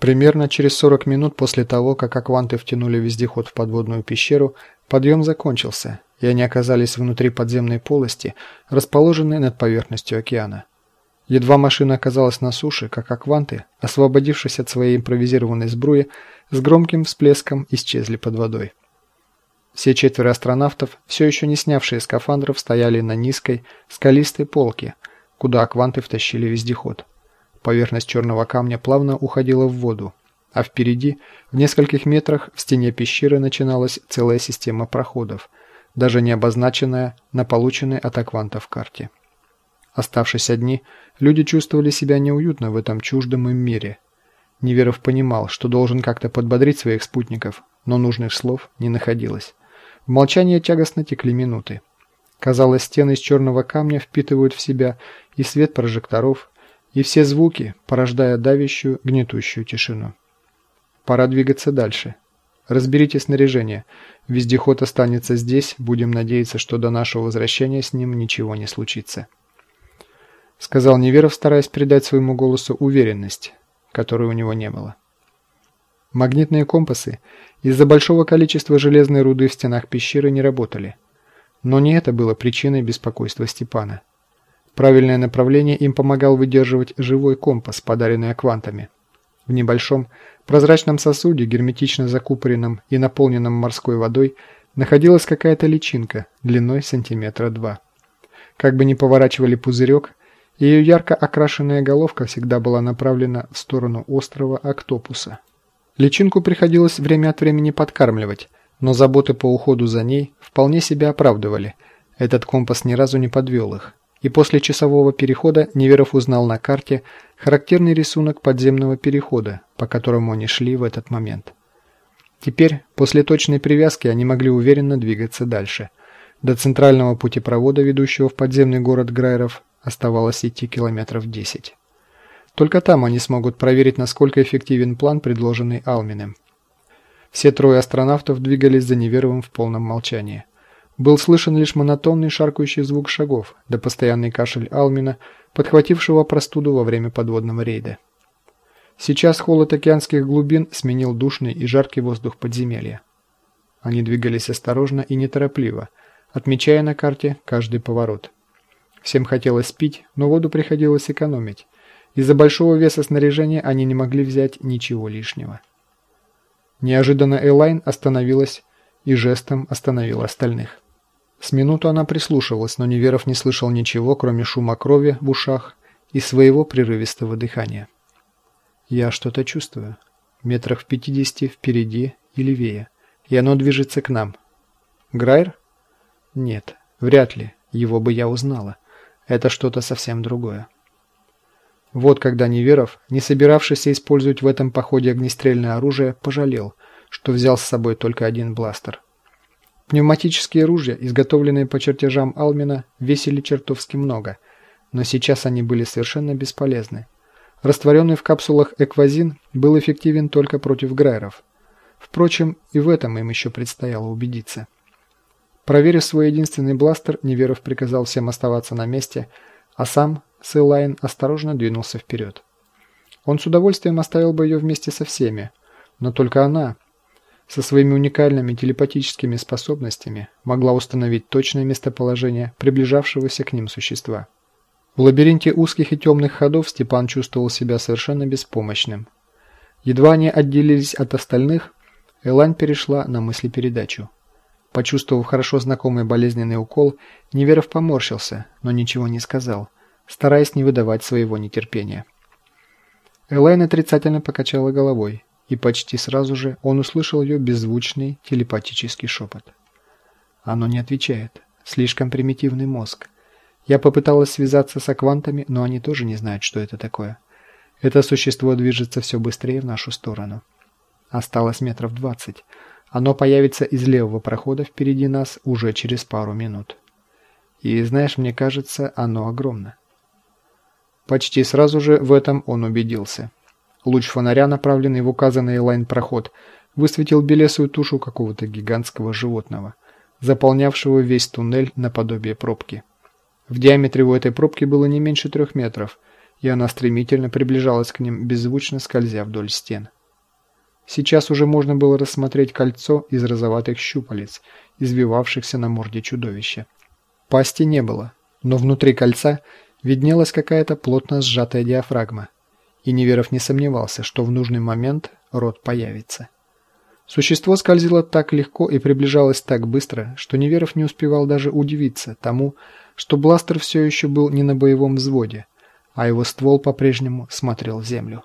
Примерно через 40 минут после того, как акванты втянули вездеход в подводную пещеру, подъем закончился, и они оказались внутри подземной полости, расположенной над поверхностью океана. Едва машина оказалась на суше, как акванты, освободившись от своей импровизированной сбруи, с громким всплеском исчезли под водой. Все четверо астронавтов, все еще не снявшие скафандров, стояли на низкой, скалистой полке, куда акванты втащили вездеход. Поверхность черного камня плавно уходила в воду, а впереди, в нескольких метрах, в стене пещеры начиналась целая система проходов, даже не обозначенная на полученной от аквантов карте. Оставшись одни, люди чувствовали себя неуютно в этом чуждом им мире. Неверов понимал, что должен как-то подбодрить своих спутников, но нужных слов не находилось. В молчании тягостно текли минуты. Казалось, стены из черного камня впитывают в себя и свет прожекторов, и все звуки, порождая давящую, гнетущую тишину. Пора двигаться дальше. Разберите снаряжение. Вездеход останется здесь, будем надеяться, что до нашего возвращения с ним ничего не случится. Сказал Неверов, стараясь придать своему голосу уверенность, которой у него не было. Магнитные компасы из-за большого количества железной руды в стенах пещеры не работали. Но не это было причиной беспокойства Степана. Правильное направление им помогал выдерживать живой компас, подаренный аквантами. В небольшом прозрачном сосуде, герметично закупоренном и наполненном морской водой, находилась какая-то личинка длиной сантиметра два. Как бы ни поворачивали пузырек, ее ярко окрашенная головка всегда была направлена в сторону острова Октопуса. Личинку приходилось время от времени подкармливать, но заботы по уходу за ней вполне себя оправдывали. Этот компас ни разу не подвел их и после часового перехода Неверов узнал на карте характерный рисунок подземного перехода, по которому они шли в этот момент. Теперь, после точной привязки, они могли уверенно двигаться дальше. До центрального путепровода, ведущего в подземный город Грайров, оставалось идти километров 10. Только там они смогут проверить, насколько эффективен план, предложенный Алминым. Все трое астронавтов двигались за Неверовым в полном молчании. Был слышен лишь монотонный шаркающий звук шагов, да постоянный кашель Алмина, подхватившего простуду во время подводного рейда. Сейчас холод океанских глубин сменил душный и жаркий воздух подземелья. Они двигались осторожно и неторопливо, отмечая на карте каждый поворот. Всем хотелось пить, но воду приходилось экономить. Из-за большого веса снаряжения они не могли взять ничего лишнего. Неожиданно Элайн остановилась и жестом остановила остальных. С минуту она прислушивалась, но Неверов не слышал ничего, кроме шума крови в ушах и своего прерывистого дыхания. «Я что-то чувствую. Метрах в пятидесяти впереди и левее. И оно движется к нам. Грайер? Нет, вряд ли. Его бы я узнала. Это что-то совсем другое». Вот когда Неверов, не собиравшийся использовать в этом походе огнестрельное оружие, пожалел, что взял с собой только один бластер – Пневматические ружья, изготовленные по чертежам Алмина, весили чертовски много, но сейчас они были совершенно бесполезны. Растворенный в капсулах эквазин был эффективен только против грайеров. Впрочем, и в этом им еще предстояло убедиться. Проверив свой единственный бластер, Неверов приказал всем оставаться на месте, а сам, с Элайн, осторожно двинулся вперед. Он с удовольствием оставил бы ее вместе со всеми, но только она, со своими уникальными телепатическими способностями могла установить точное местоположение приближавшегося к ним существа. В лабиринте узких и темных ходов Степан чувствовал себя совершенно беспомощным. Едва они отделились от остальных, Элань перешла на мыслепередачу. Почувствовав хорошо знакомый болезненный укол, Неверов поморщился, но ничего не сказал, стараясь не выдавать своего нетерпения. Элайн отрицательно покачала головой и почти сразу же он услышал ее беззвучный телепатический шепот. Оно не отвечает. Слишком примитивный мозг. Я попыталась связаться с аквантами, но они тоже не знают, что это такое. Это существо движется все быстрее в нашу сторону. Осталось метров двадцать. Оно появится из левого прохода впереди нас уже через пару минут. И знаешь, мне кажется, оно огромно. Почти сразу же в этом он убедился. Луч фонаря, направленный в указанный лайн-проход, высветил белесую тушу какого-то гигантского животного, заполнявшего весь туннель наподобие пробки. В диаметре у этой пробки было не меньше трех метров, и она стремительно приближалась к ним, беззвучно скользя вдоль стен. Сейчас уже можно было рассмотреть кольцо из розоватых щупалец, извивавшихся на морде чудовища. Пасти не было, но внутри кольца виднелась какая-то плотно сжатая диафрагма, и Неверов не сомневался, что в нужный момент рот появится. Существо скользило так легко и приближалось так быстро, что Неверов не успевал даже удивиться тому, что бластер все еще был не на боевом взводе, а его ствол по-прежнему смотрел в землю.